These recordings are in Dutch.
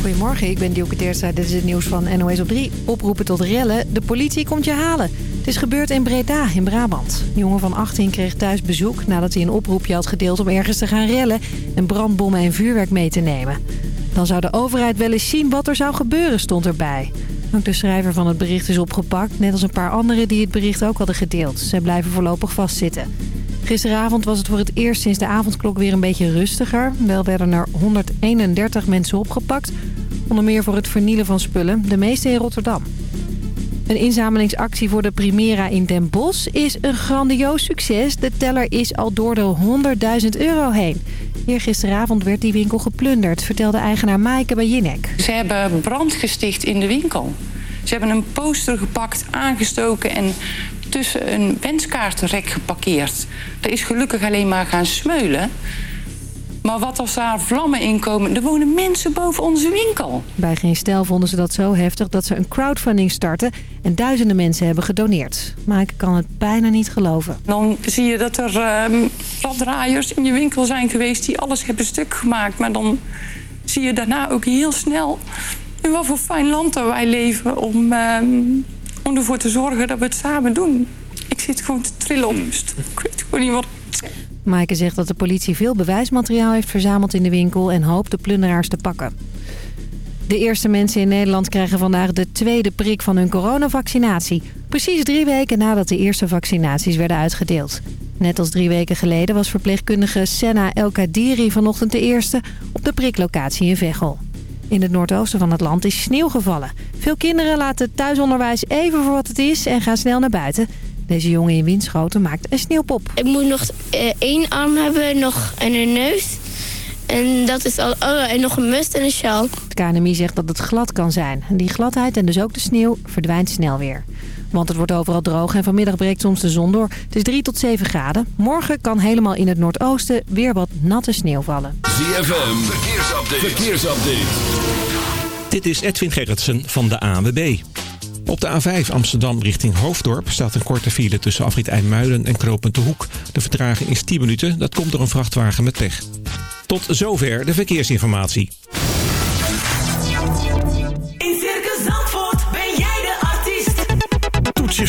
Goedemorgen, ik ben Dielke. Dit is het nieuws van NOS op 3. Oproepen tot rellen. De politie komt je halen. Het is gebeurd in Breda, in Brabant. Een jongen van 18 kreeg thuis bezoek nadat hij een oproepje had gedeeld om ergens te gaan rellen... en brandbommen en vuurwerk mee te nemen. Dan zou de overheid wel eens zien wat er zou gebeuren, stond erbij. Ook de schrijver van het bericht is opgepakt, net als een paar anderen die het bericht ook hadden gedeeld. Zij blijven voorlopig vastzitten. Gisteravond was het voor het eerst sinds de avondklok weer een beetje rustiger. Wel werden er 131 mensen opgepakt. Onder meer voor het vernielen van spullen, de meeste in Rotterdam. Een inzamelingsactie voor de Primera in Den Bosch is een grandioos succes. De teller is al door de 100.000 euro heen. Hier gisteravond werd die winkel geplunderd, vertelde eigenaar Maaike bij Jinek. Ze hebben brand gesticht in de winkel. Ze hebben een poster gepakt, aangestoken en tussen een wenskaartenrek geparkeerd. Er is gelukkig alleen maar gaan smeulen. Maar wat als daar vlammen in komen? Er wonen mensen boven onze winkel. Bij Geen Stijl vonden ze dat zo heftig dat ze een crowdfunding starten... en duizenden mensen hebben gedoneerd. Maar ik kan het bijna niet geloven. Dan zie je dat er uh, in je winkel zijn geweest... die alles hebben stuk gemaakt. Maar dan zie je daarna ook heel snel... in wat voor fijn land dat wij leven... om, uh, om ervoor te zorgen dat we het samen doen. Ik zit gewoon te trillen om. Ik weet gewoon niet wat Maaike zegt dat de politie veel bewijsmateriaal heeft verzameld in de winkel... en hoopt de plunderaars te pakken. De eerste mensen in Nederland krijgen vandaag de tweede prik van hun coronavaccinatie. Precies drie weken nadat de eerste vaccinaties werden uitgedeeld. Net als drie weken geleden was verpleegkundige Senna El Kadiri vanochtend de eerste op de priklocatie in Veghel. In het noordoosten van het land is sneeuw gevallen. Veel kinderen laten thuisonderwijs even voor wat het is en gaan snel naar buiten. Deze jongen in Winschoten maakt een sneeuwpop. Ik moet nog uh, één arm hebben nog en een neus. En dat is al. Oh, en nog een must en een sjaal. Het KNMI zegt dat het glad kan zijn. Die gladheid en dus ook de sneeuw verdwijnt snel weer. Want het wordt overal droog en vanmiddag breekt soms de zon door. Het is 3 tot 7 graden. Morgen kan helemaal in het noordoosten weer wat natte sneeuw vallen. ZFM, verkeersupdate. verkeersupdate. Dit is Edwin Gerritsen van de ANWB. Op de A5 Amsterdam richting Hoofddorp staat een korte file tussen afrit IJmuiden en Knopend de Hoek. De vertraging is 10 minuten, dat komt door een vrachtwagen met pech. Tot zover de verkeersinformatie.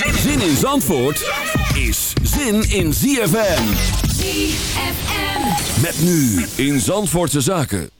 Zin in Zandvoort is zin in ZFM. ZFM. Met nu in Zandvoortse Zaken.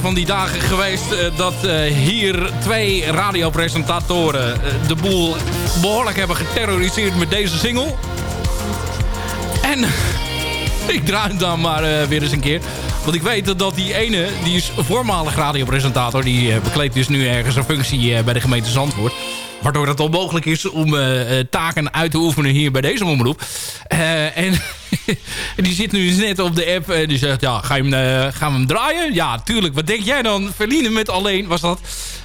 Van die dagen geweest eh, dat eh, hier twee radiopresentatoren eh, de boel behoorlijk hebben geterroriseerd met deze single. En ik draai hem dan maar weer eens een keer. Want ik weet dat die ene, die is voormalig radiopresentator. Die bekleedt dus nu ergens een functie bij de gemeente Zandvoort. Waardoor het onmogelijk is om taken uit te oefenen hier bij deze omroep. En die zit nu net op de app. En die zegt, ja, eh, gaan we hem draaien? Ja, tuurlijk. Wat denk jij dan? Verliezen met alleen was dat.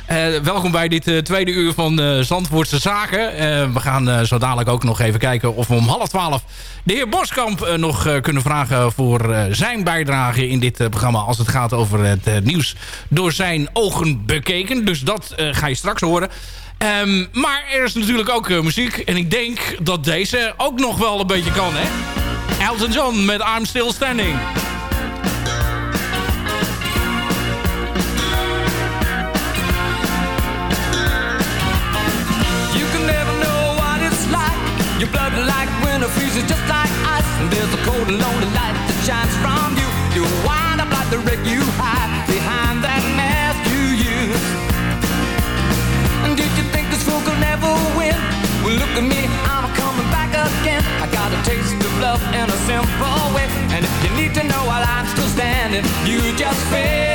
Eh, welkom bij dit eh, tweede uur van Zandvoortse Zaken. We gaan zo dadelijk ook nog even kijken of we om half twaalf... de heer Boskamp nog kunnen vragen voor zijn bijdrage in dit programma... als het gaat over het nieuws door zijn ogen bekeken. Dus dat ga je straks horen. Ehm, maar er is natuurlijk ook muziek. En ik denk dat deze ook nog wel een beetje kan, hè? Elton John met I'm Still Standing. You can never know what it's like. Your blood like winter freezes just like ice. And there's a cold and lonely light that shines from you. You wind up like the wreck you hide behind that mask you use. And did you think this fool could never win? Well, look at me, love in a simple way. And if you need to know while I'm still standing, you just fade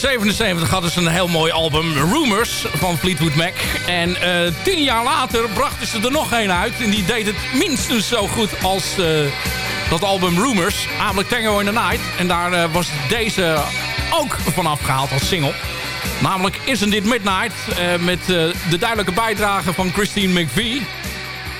1977 hadden ze een heel mooi album, Rumors, van Fleetwood Mac. En eh, tien jaar later brachten ze er nog een uit. En die deed het minstens zo goed als eh, dat album Rumors. Namelijk Tango in the Night. En daar eh, was deze ook vanaf gehaald als single. Namelijk Isn't It Midnight. met de duidelijke bijdrage van Christine McVie.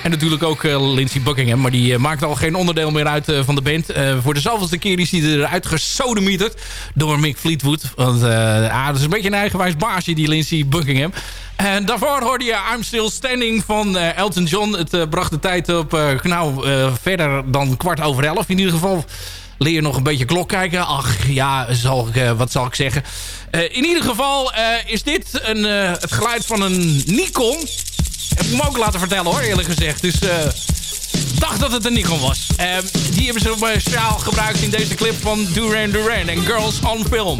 En natuurlijk ook eh, Lindsey Buckingham. Maar die eh, maakt al geen onderdeel meer uit eh, van de band. Voor de zoveelste keer is hij eruit gesodemieterd door Mick Fleetwood. Want ah, dat is een beetje een eigenwijs baasje, die Lindsey Buckingham. En daarvoor hoorde je I'm Still Standing van Elton John. Het bracht de tijd op nou, verder dan kwart over elf. In ieder geval leer je nog een beetje klok kijken. Ach ja, wat zal ik zeggen. In ieder geval is dit een, het geluid van een Nikon. Heb ik me ook laten vertellen hoor, eerlijk gezegd. Dus ik dacht dat het een Nikon was. Eh, die hebben ze speciaal gebruikt in deze clip van Duran Duran en Girls on Film.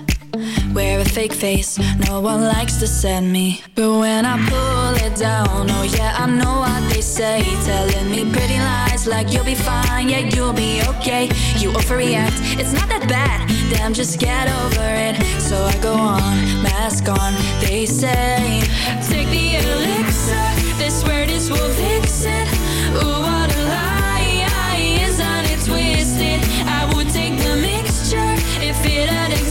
Wear a fake face, no one likes to send me. But when I pull it down, oh yeah, I know what they say. Telling me pretty lies like you'll be fine, yeah, you'll be okay. You overreact, it's not that bad. Damn, just get over it. So I go on, mask on, they say. Take the elixir, they swear this will fix it. Ooh, what a lie, isn't it twisted? I would take the mixture if it had existed.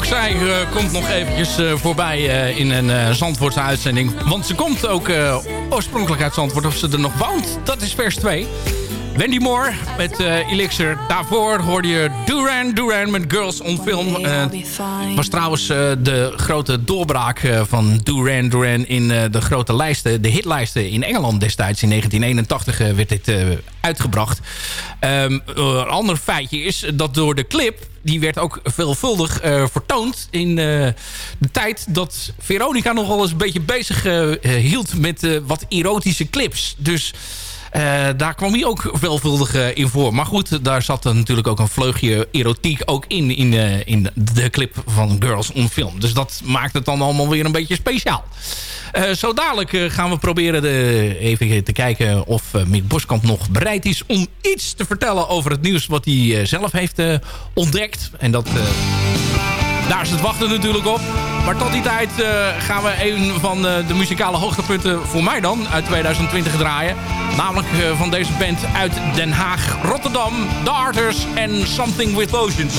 ook zij eh, komt nog eventjes eh, voorbij eh, in een Zandvoortse uitzending. Want ze komt ook oorspronkelijk uit Zandvoort. Of ze er nog woont, dat is vers 2. Wendy Moore met eh, Elixir. Daarvoor hoorde je Duran Duran met Girls on Film. Eh, was trouwens eh, de grote doorbraak van Duran Duran in de grote lijsten, de hitlijsten in Engeland destijds. In 1981 eh, werd dit uitgebracht. Ehm, eh, een ander feitje is dat door de clip die werd ook veelvuldig vertoond in de tijd dat Veronica nog wel eens een beetje bezig hield met wat erotische clips. Dus daar kwam hij ook veelvuldig eh, in voor. Maar goed, daar zat natuurlijk ook een vleugje erotiek ook in, in, eh, in de clip van Girls on Film. Dus dat maakt het dan allemaal weer een beetje speciaal. Eh, zo dadelijk eh, gaan we proberen de, even te kijken of eh, Mick Boskamp nog bereid is om iets te vertellen over het nieuws wat hij eh, zelf heeft eh, ontdekt. En dat... daar is het wachten natuurlijk op. Maar tot die tijd eh, gaan we een van eh, de muzikale hoogtepunten voor mij dan uit 2020 draaien. Namelijk eh, van deze band uit Den Haag, Rotterdam, The Arters en Something With Oceans.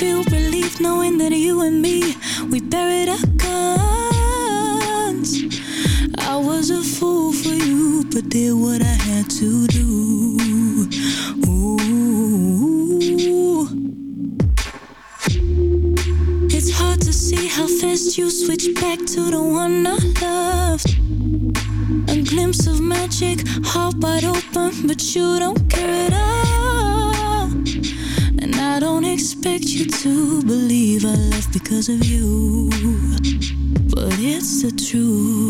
Feel relief knowing that you and me, we buried our guns. I was a fool for you, but did what I had to do. Ooh. It's hard to see how fast you switch back to the one I loved. A glimpse of magic, heart wide open, but you don't care at all. Expect you to believe I left because of you. But it's the truth.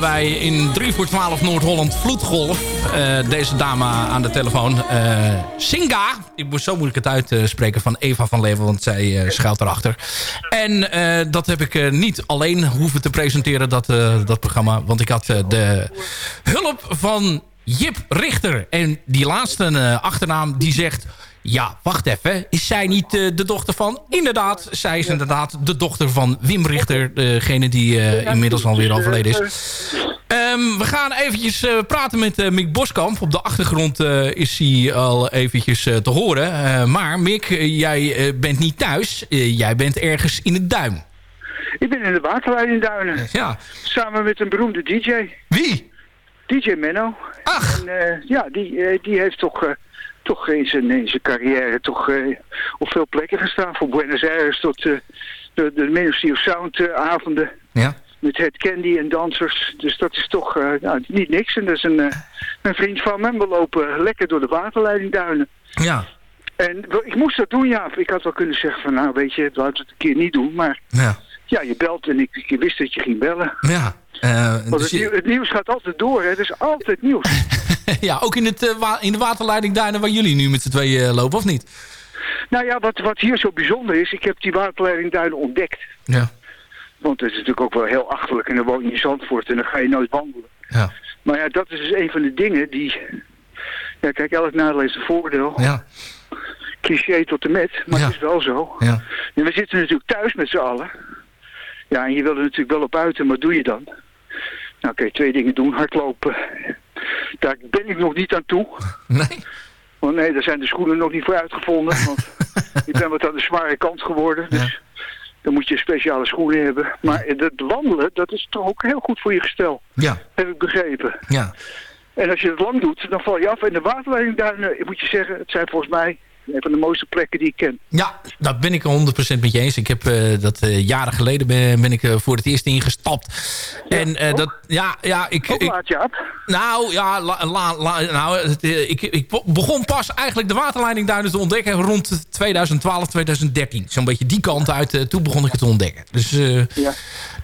Wij in 3 voor 12 Noord-Holland Vloedgolf. eh, deze dame aan de telefoon. eh, Singa. Ik moest zo moeilijk het uitspreken van Eva van Leeuwen. Want zij eh, schuilt erachter. En dat heb ik niet alleen hoeven te presenteren. Dat, dat programma. Want ik had de hulp van Jip Richter. En die laatste achternaam die zegt... Ja, wacht even. Is zij niet eh, de dochter van? Inderdaad, zij is inderdaad de dochter van Wim Richter. Degene die eh, inmiddels alweer overleden is. Ehm, we gaan eventjes eh, praten met Mick Boskamp. Op de achtergrond is hij al eventjes te horen. Maar Mick, jij bent niet thuis. Jij bent ergens in het duin. Ik ben in de waterleidingduinen. Ja. Samen met een beroemde DJ. Wie? DJ Menno. Ach. En, ja, die, die heeft toch, toch in, zijn, in zijn carrière toch, eh, op veel plekken gestaan. Van Buenos Aires tot eh, de, de Ministry of Sound eh, avonden. Ja. Met Head Candy en dansers. Dus dat is toch nou, niet niks. En dat is een, een vriend van me. We lopen lekker door de waterleidingduinen. Ja. En ik moest dat doen, ja. Ik had wel kunnen zeggen van, nou weet je, laten we het een keer niet doen. Maar Ja. ja, je belt en ik, ik wist dat je ging bellen. Ja. Eh, Want dus het, je- nieuw- het nieuws gaat altijd door, hè. Er is altijd nieuws. ja, ook in, het, eh, in de waterleiding waar jullie nu met z'n tweeën eh, lopen, of niet? nou ja, wat, wat hier zo bijzonder is, ik heb die waterleidingduinen ontdekt. Ja. Want het is natuurlijk ook wel heel achterlijk en dan woon je in Zandvoort en dan ga je nooit wandelen. Ja. Maar ja, dat is dus een van de dingen die... Ja, kijk, elk nadeel is een voordeel. Ja. Cliché tot en met, maar het is wel zo. Ja. En we zitten natuurlijk thuis met z'n allen. Ja, en je wil er natuurlijk wel op uiten, maar doe je dan? Nou, oké, twee dingen doen. Hardlopen. Daar ben ik nog niet aan toe. Nee? Want nee, daar zijn de schoenen nog niet voor uitgevonden. Want ik ben wat aan de zware kant geworden. Dus dan moet je speciale schoenen hebben. Maar het wandelen, dat is toch ook heel goed voor je gestel. Ja. Heb ik begrepen. Ja. En als je het lang doet, dan val je af. En de waterleidingduinen, ik moet je zeggen, het zijn volgens mij een van de mooiste plekken die ik ken. Ja, dat ben ik 100% met je eens. Ik heb eh, dat eh, jaren geleden ben, ben ik eh, voor het eerst ingestapt. en eh, dat, ja, ja, ik... Ook ik laat, Jaap. nou, ja, la, la, la- nou, het, ik, ik begon pas eigenlijk de waterleidingduinen te ontdekken rond 2012, 2013. Zo'n beetje die kant uit, toen begon ik het te ontdekken. Dus, Ja.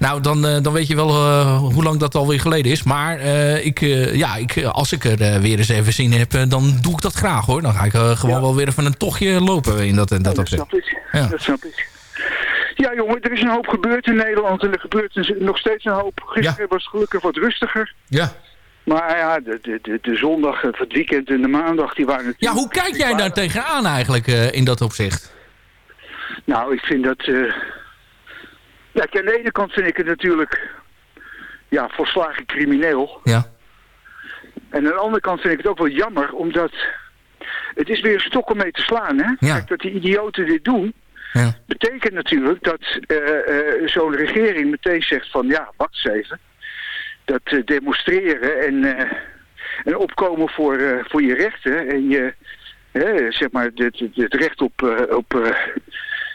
Nou, dan, eh, dan weet je wel eh, hoe lang dat alweer geleden is. Maar eh, ik, ja, ik, als ik er weer eens even zin in heb, dan doe ik dat graag hoor. Dan ga ik gewoon wel weer even een tochtje lopen in dat, in dat dat opzicht. snap ik. Ja. Dat snap ik. Ja, jongen, er is een hoop gebeurd in Nederland en er gebeurt dus nog steeds een hoop. Gisteren was het gelukkig wat rustiger. Ja. Maar ja, de, de, de, zondag, het weekend en de maandag, die waren natuurlijk... Ja, hoe kijk jij daar tegenaan eigenlijk in dat opzicht? Nou, ik vind dat... Ja, aan de ene kant vind ik het natuurlijk... Ja, volslagen crimineel. Ja. En aan de andere kant vind ik het ook wel jammer, omdat... Het is weer een stok om mee te slaan, hè? Ja. Kijk, dat die idioten dit doen... Ja. betekent natuurlijk dat eh, eh, zo'n regering meteen zegt van... Ja, wacht eens even. Dat eh, demonstreren en, en opkomen voor, voor je rechten... en je, zeg maar, het, recht op... op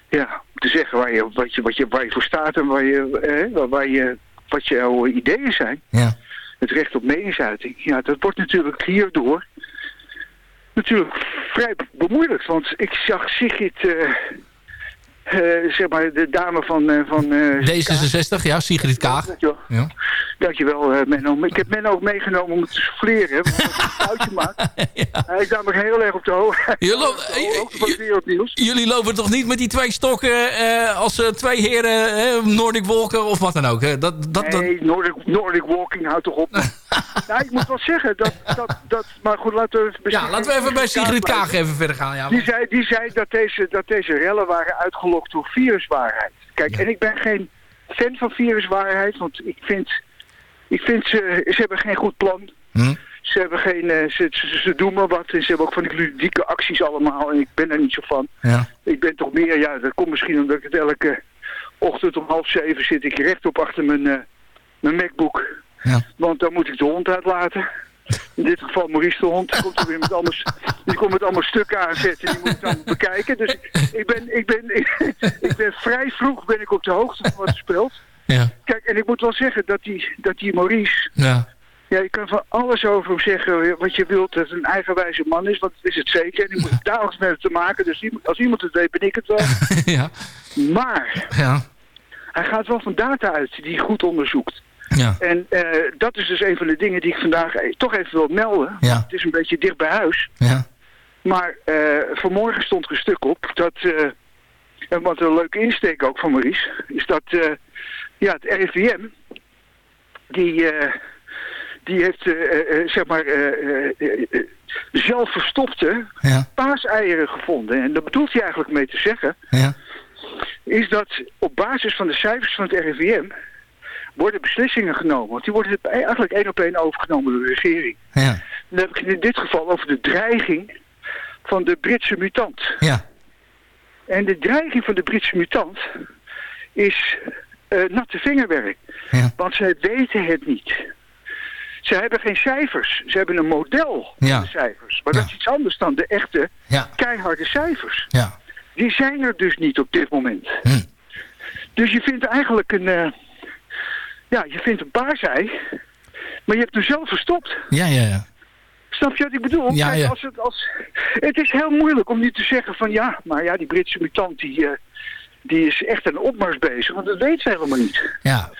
ja, te zeggen waar je, wat je, wat je, waar je voor staat en waar je, eh, waar, waar je, wat jouw ideeën zijn. Ja. Het recht op meningsuiting. Ja, dat wordt natuurlijk hierdoor natuurlijk vrij bemoeilijkt. Want ik zag Sigrid, eh, eh, zeg maar, de dame van... eh, van eh, D66, ja, Sigrid Kaag. Dankjewel, Ja. Dankjewel Menno. Ik heb Menno ook meegenomen om het te souffleren. Want maakt. Hij is namelijk heel erg op de hoogte. Het wereldnieuws. Jullie lopen toch niet met die twee stokken als twee heren Nordic Walker of wat dan ook? hè? Dat, dat. Nee, Nordic, Nordic Walking, houd toch op. nou, ik moet wel zeggen dat... dat, dat maar goed, laten we... even Ja, laten we even bij Sigrid Kaag even verder gaan. Ja. Die zei, die zei dat, deze, dat deze rellen waren uitgelokt door viruswaarheid. Kijk, en ik ben geen fan van viruswaarheid, want ik vind, ik vind ze, ze hebben geen goed plan. Hm? Ze hebben geen, eh, ze, ze, ze doen maar wat en ze hebben ook van die ludieke acties allemaal en ik ben er niet zo van. Ja. Ik ben toch meer, ja, dat komt misschien omdat ik het elke ochtend om half zeven zit ik rechtop achter mijn, eh, mijn MacBook. Ja. Want dan moet ik de hond uitlaten. In dit geval Maurice de hond. Die komt er weer met allemaal, die komt met allemaal stukken aanzetten. Die moet ik dan bekijken. Dus ik ben, ik ben, ik, ben vrij vroeg ben ik op de hoogte van wat er speelt. Ja. Kijk, en ik moet wel zeggen dat die, dat die Maurice... Ja. Ja, je kan van alles over hem zeggen wat je wilt. Dat het een eigenwijze man is, want dat is het zeker. En ik moet dagelijks met hem te maken. Dus als iemand het weet, ben ik het wel. ja. Maar Ja. hij gaat wel van data uit die hij goed onderzoekt. Ja. En eh, dat is dus een van de dingen die ik vandaag eh, toch even wil melden. Ja. Het is een beetje dicht bij huis. Ja. Maar eh, vanmorgen stond er een stuk op dat... eh, en wat een leuke insteek ook van Maurice... is dat ja, het RIVM... die, die heeft zeg maar zelf verstopte Ja. paaseieren gevonden. En daar bedoelt hij eigenlijk mee te zeggen... Ja. is dat op basis van de cijfers van het RIVM... worden beslissingen genomen. Want die worden eigenlijk één op één overgenomen door de regering. Ja. Dan heb ik het in dit geval over de dreiging van de Britse mutant. Ja. En de dreiging van de Britse mutant is eh, natte vingerwerk. Ja. Want zij weten het niet. Ze hebben geen cijfers. Ze hebben een model van Ja. de cijfers. Maar dat is iets anders dan de echte keiharde cijfers. Ja. Die zijn er dus niet op dit moment. Dus je vindt eigenlijk een... eh, ja, je vindt een paarsei, maar je hebt hem zelf verstopt. Ja, ja, ja. Snap je wat ik bedoel? Ja, Kijk, ja. Als het, als, het is heel moeilijk om nu te zeggen van ja, maar ja, die Britse mutant die, eh, die is echt een opmars bezig, want dat weet ze helemaal niet. Ja.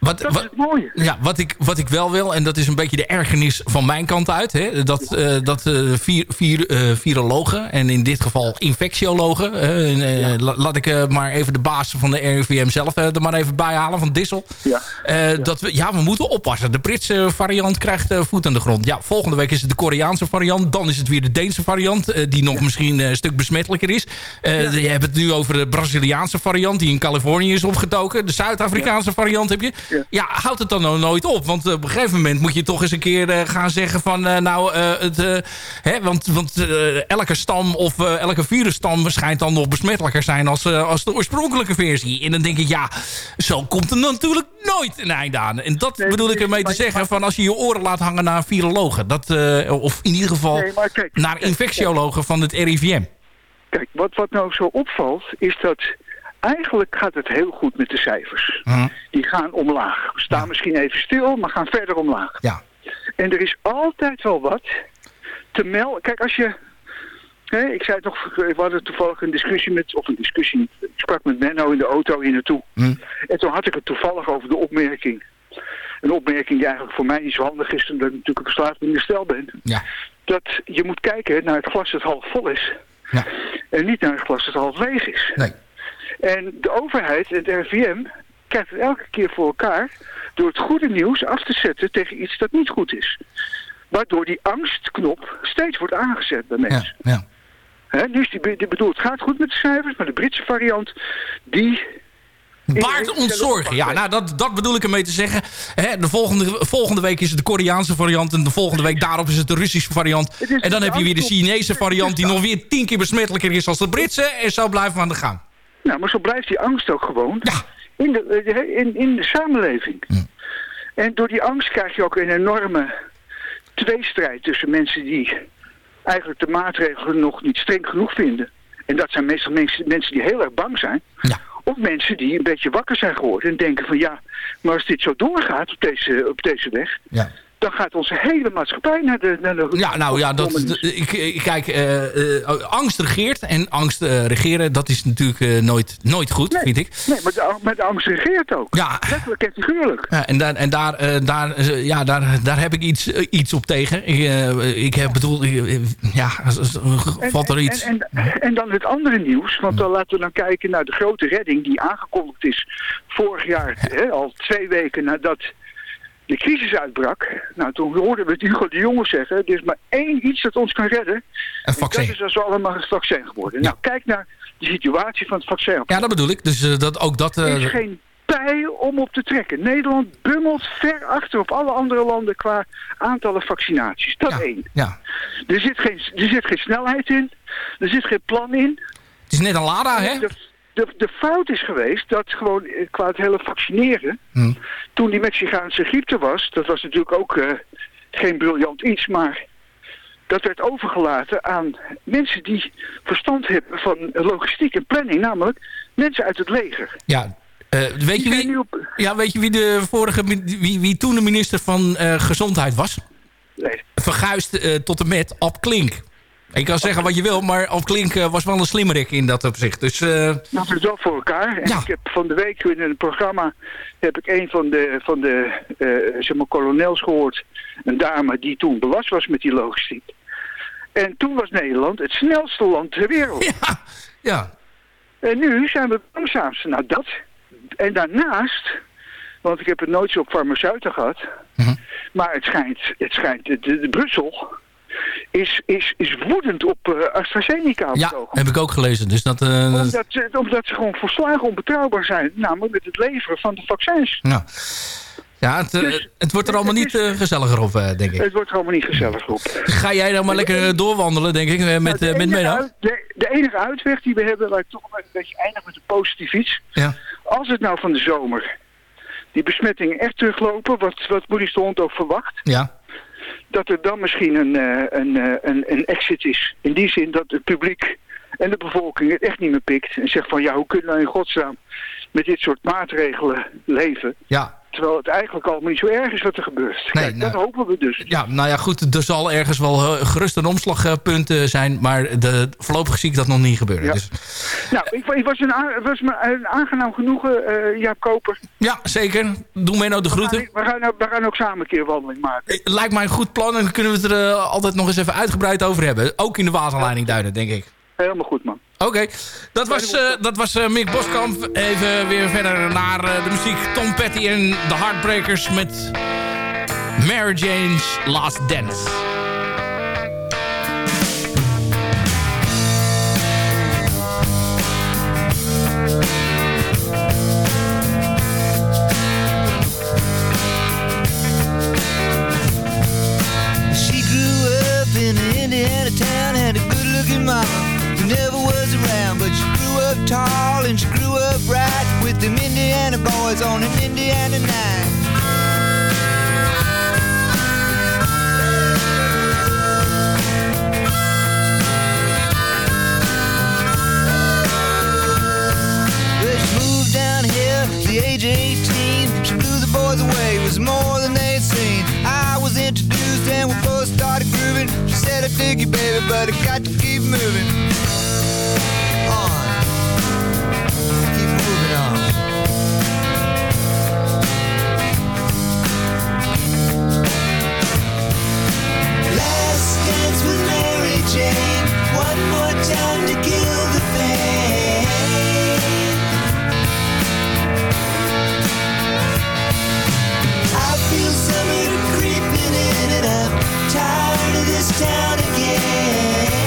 Wat wat, dat wat, is het mooie. Ja, wat ik, wat ik wel wil, en dat is een beetje de ergernis van mijn kant uit... Hè, dat, eh, dat eh, vier, vier, eh, virologen, en in dit geval infectiologen... en, la- laat ik maar even de baas van de RIVM zelf er maar even bij halen, van Dissel. Ja. Dat we, ja, we moeten oppassen. De Britse variant krijgt voet aan de grond. Ja, volgende week is het de Koreaanse variant. Dan is het weer de Deense variant, die nog misschien een stuk besmettelijker is. Je hebt het nu over de Braziliaanse variant, die in Californië is opgetoken. De Zuid-Afrikaanse variant heb je. Ja. houdt het dan nou nooit op? Want eh, op een gegeven moment moet je toch eens een keer eh, gaan zeggen van... eh, nou, het, hè, want, want elke stam of elke virusstam schijnt dan nog besmettelijker zijn als, als de oorspronkelijke versie. En dan denk ik, ja, zo komt er natuurlijk nooit een einde aan. En dat bedoel ik ermee te zeggen van als je je oren laat hangen naar virologen. Dat, of in ieder geval Nee, maar kijk, naar infectiologen van het RIVM. Kijk, wat, wat nou zo opvalt, is dat eigenlijk gaat het heel goed met de cijfers. Die gaan omlaag. Staan misschien even stil, maar gaan verder omlaag. Ja. En er is altijd wel wat te melden. Kijk, als je... Hè, ik zei het nog, we hadden toevallig een discussie met, of een discussie, ik sprak met Menno in de auto hier naartoe. En toen had ik het toevallig over de opmerking. Een opmerking die eigenlijk voor mij niet zo handig is, omdat ik natuurlijk een verslaafd stel ben. Ja. Dat je moet kijken naar het glas dat half vol is. Ja. En niet naar het glas dat half leeg is. Nee. En de overheid, het RIVM, krijgt het elke keer voor elkaar door het goede nieuws af te zetten tegen iets dat niet goed is. Waardoor die angstknop steeds wordt aangezet bij mensen. Ja. Hè, dus die, die bedoel, het gaat goed met de cijfers, maar de Britse variant, die... Baart ons zorgen. Ja, nou, dat, dat bedoel ik ermee te zeggen. Hè, de volgende, volgende week is het de Koreaanse variant. En de volgende week daarop is het de Russische variant. En dan heb je weer de Chinese variant... die nog weer tien keer besmettelijker is als de Britse. En zo blijven we aan de gang. Nou, maar zo blijft die angst ook gewoon in, de, eh, in, in de samenleving. En door die angst krijg je ook een enorme tweestrijd tussen mensen die eigenlijk de maatregelen nog niet streng genoeg vinden. En dat zijn meestal mensen, mensen die heel erg bang zijn. Of mensen die een beetje wakker zijn geworden en denken van ja, maar als dit zo doorgaat op deze, op deze weg, Ja. Dan gaat onze hele maatschappij naar de... Naar de Ja, nou ja, dat, ik, kijk, eh, eh, angst regeert. En angst eh, regeren, dat is natuurlijk nooit, nooit goed, vind ik. Nee, maar de, maar de angst regeert ook. Ja. Letterlijk en figuurlijk. Ja, en daar, en daar, daar, ja, daar, daar heb ik iets, iets op tegen. Ik, ik heb bedoeld, ja, valt er iets... En, en, en dan het andere nieuws, want dan laten we dan kijken naar de grote redding die aangekondigd is vorig jaar, hè, al twee weken nadat de crisis uitbrak. Nou, toen hoorden we het Hugo de Jonge zeggen, er is maar één iets dat ons kan redden. Een En vaccin. dat is als we allemaal het vaccin geworden. Nou, kijk naar de situatie van het vaccin. Ja, dat bedoel ik. Dus eh, dat, ook dat... Er eh, is geen pij om op te trekken. Nederland bungelt ver achter op alle andere landen qua aantallen vaccinaties. Dat één. ja. Er zit, geen, er zit geen snelheid in. Er zit geen plan in. Het is net een Lada, hè? De, de, de fout is geweest dat gewoon eh, qua het hele vaccineren... Hm. toen die Mexicaanse griep er was... dat was natuurlijk ook eh, geen briljant iets, maar... dat werd overgelaten aan mensen die verstand hebben van logistiek en planning. Namelijk mensen uit het leger. Ja, eh, weet, je wie, ja, weet je wie de vorige wie, wie toen de minister van Gezondheid was? Nee. Verguisd eh, tot en met Ab Klink. Ik kan zeggen wat je wil, maar Ab Klink eh, was wel een slimmerik in dat opzicht. Dus, eh, Nou, het wel voor elkaar. En ik heb van de week in een programma heb ik een van de, van de eh, zeg maar, kolonels gehoord. Een dame die toen belast was met die logistiek. En toen was Nederland het snelste land ter wereld. Ja, ja. En nu zijn we het langzaamste. Nou, dat. En daarnaast, want ik heb het nooit zo op farmaceuten gehad. Maar het schijnt, het schijnt de, de, de Brussel is, is, is woedend op eh, AstraZeneca. het ja, heb ik ook gelezen. Dus dat, eh, Omdat ze, omdat ze gewoon volslagen onbetrouwbaar zijn. Namelijk met het leveren van de vaccins. nou. ja, het, eh, Dus- het wordt er allemaal niet gezelliger op, denk ik. Het wordt er allemaal niet gezellig op. Ga jij dan maar lekker doorwandelen, denk ik, met, Nou, de, met enige Menno? uit- de, de enige uitweg die we hebben, waar ik toch een beetje eindig met een positief iets. Ja. Als het nou van de zomer die besmettingen echt teruglopen, wat, wat Maurice de Hond ook verwacht, Ja. Dat er dan misschien een, eh, een, eh, een, een exit is. In die zin dat het publiek en de bevolking het echt niet meer pikt en zegt van ja, hoe kunnen we in godsnaam met dit soort maatregelen leven? Ja. Terwijl het eigenlijk allemaal niet zo erg is wat er gebeurt. Nee, Kijk, nou- dat hopen we dus. Ja, nou ja, goed. Er zal ergens wel eh, gerust een omslagpunt eh, zijn. Maar de, voorlopig zie ik dat nog niet gebeuren. Ja. Dus, Nou, ik, ik was, een, was me een aangenaam genoegen, eh Jaap Koper. ja, zeker. Doe Menno de groeten. We gaan, we gaan ook samen een keer wandeling maken. Lijkt mij een goed plan. En dan kunnen we het er altijd nog eens even uitgebreid over hebben. Ook in de waterleiding Duinen, denk ik. Helemaal goed, man. Oké, dat was, eh, dat was eh, Mick Boskamp. Even weer verder naar eh, de muziek. Tom Petty en de Heartbreakers met Mary Jane's Last Dance. Tall and she grew up right with them Indiana boys on an Indiana night. Well, she moved down here at the age of 18. She blew the boys away, it was more than they'd seen. I was introduced and we both started grooving. She said, I dig you, baby, but I got to keep moving. One more time to kill the pain. I feel summer creeping in and I'm tired of this town again.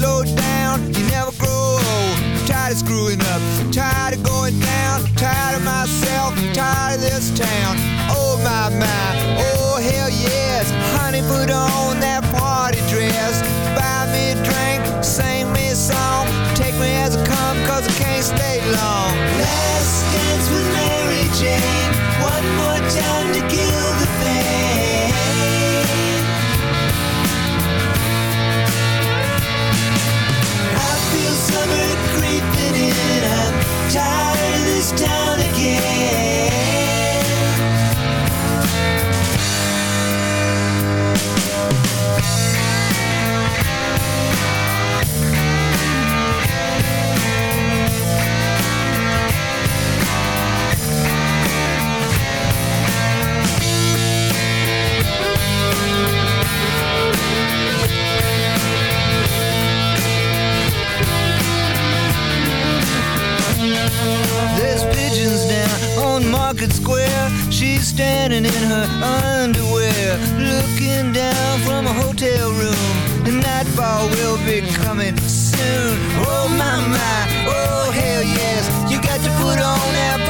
Slow down, you never grow old. I'm tired of screwing up, tired of going down, tired of myself, tired of this town. Oh my my, oh hell yes, honey, put on Market Square. She's standing in her underwear, looking down from a hotel room. The nightfall will be coming soon. Oh my my, oh hell yes. You got to put on that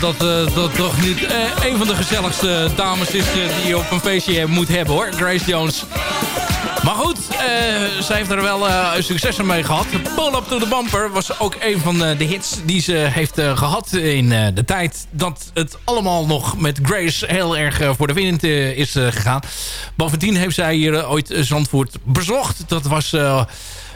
dat uh, dat toch niet uh, een van de gezelligste dames is uh, die je op een feestje moet hebben hoor. Grace Jones. Maar goed, ze heeft er wel succes mee gehad. Pull Up to the Bumper was ook een van de hits die ze heeft gehad in de tijd dat het allemaal nog met Grace heel erg voor de wind is gegaan. Bovendien heeft zij hier ooit Zandvoort bezocht. Dat was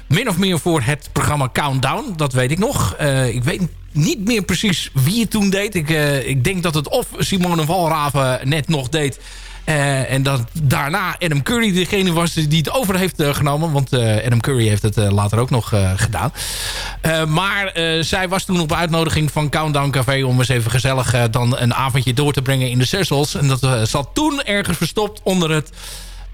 min of meer voor het programma Countdown. Dat weet ik nog. ik weet niet meer precies wie het toen deed. Ik, uh, ik denk dat het of Simone Valraven net nog deed... Uh, en dat daarna Adam Curry degene was die het over heeft uh, genomen. Want uh, Adam Curry heeft het later ook nog gedaan. maar zij was toen op uitnodiging van Countdown Café... om eens even gezellig dan een avondje door te brengen in de Sessels. En dat zat toen ergens verstopt onder het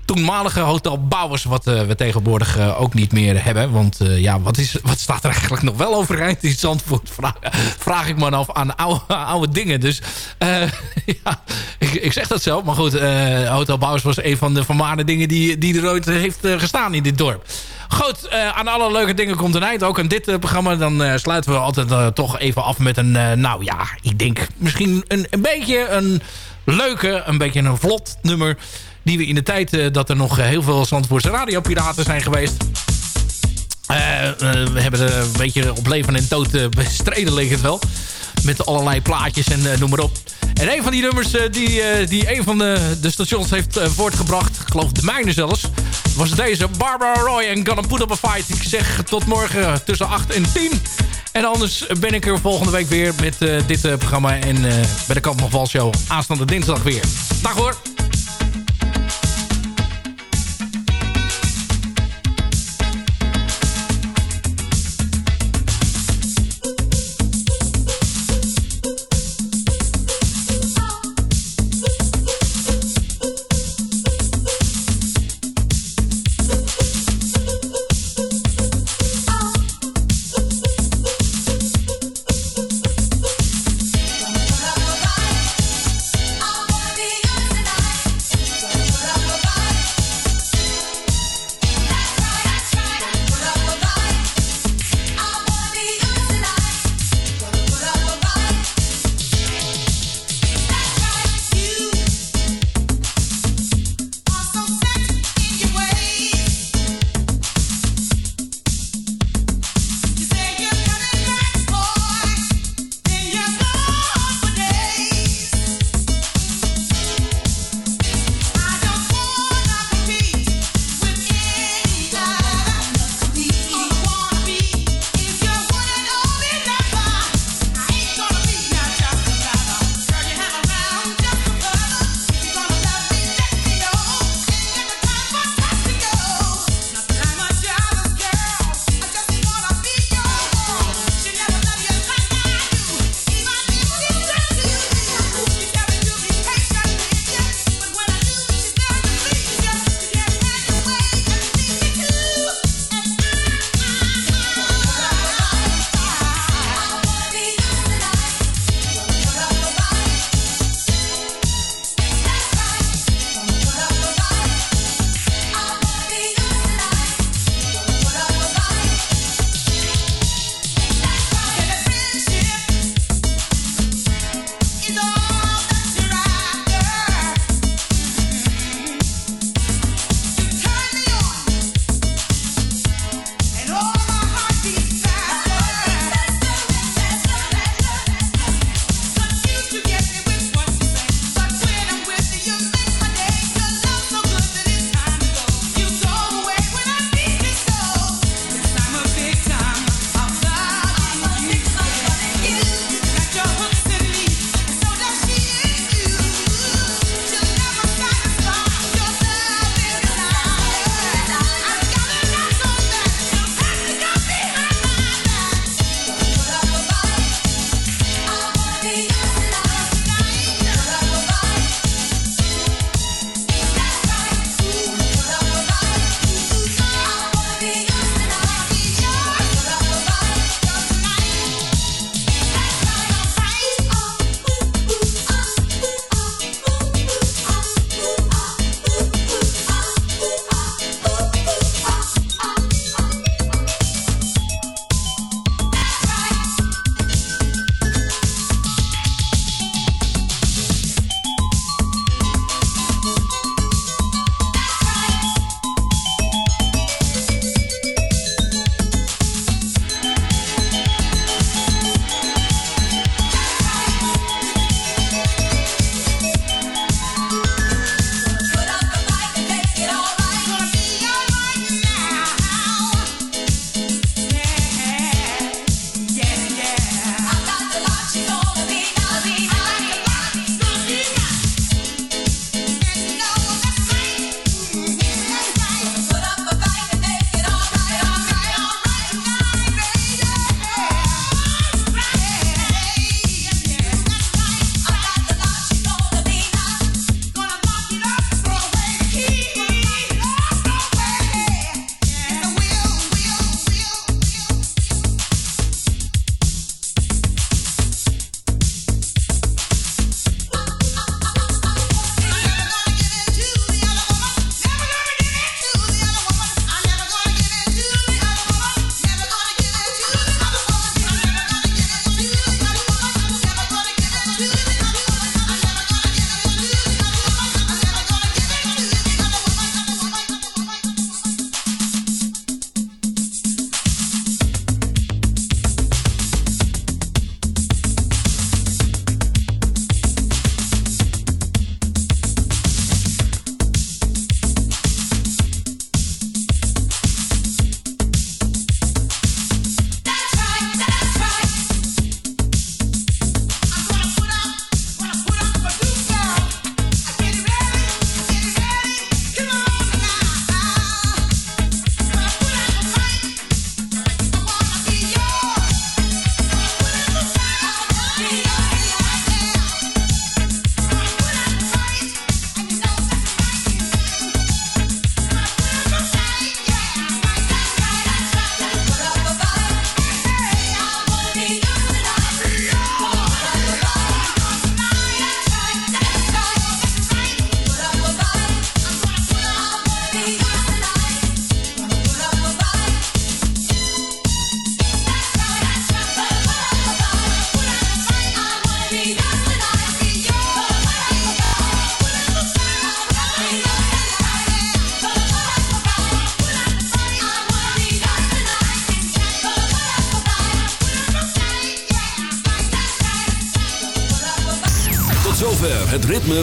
toenmalige Hotel Bouwers... wat uh, we tegenwoordig uh, ook niet meer hebben. Want uh, ja, wat, is, wat staat er eigenlijk nog wel overeind in Zandvoort? Vraag, vraag ik me af aan oude, dingen. Dus ja, ik, ik, zeg dat zo. Maar goed, Hotel Bouwers was een van de vermaarde dingen... die, die er ooit heeft gestaan in dit dorp. Goed, aan alle leuke dingen komt een eind. Ook aan dit programma. Dan sluiten we altijd toch even af met een... nou ja, ik denk misschien een, een beetje een leuke... een beetje een vlot nummer die we in de tijd uh, dat er nog heel veel Zandvoortse radiopiraten zijn geweest... Uh, we hebben er een beetje op leven en dood bestreden, leek het wel. Met allerlei plaatjes en noem maar op. En een van die nummers die, die een van de, de stations heeft voortgebracht... ik geloof de mijne zelfs... was deze Barbara Roy en Gonna Put Up A Fight. Ik zeg tot morgen tussen 8 en 10. En anders ben ik er volgende week weer met dit programma... en bij de Kamp van Show aanstaande dinsdag weer. Dag hoor!